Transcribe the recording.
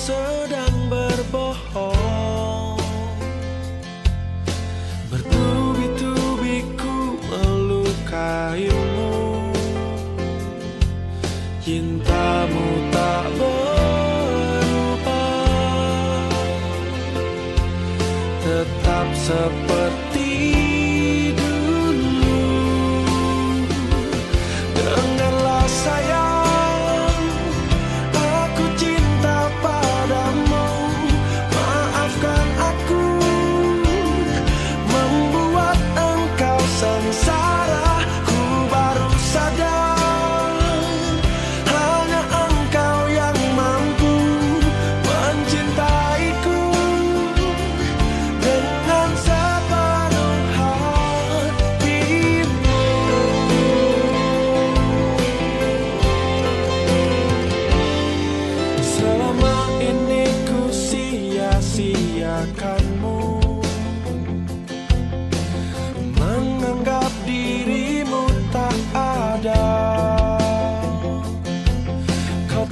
So. Selama ini ku sia-siakanmu. Menganggap dirimu tak ada. Kau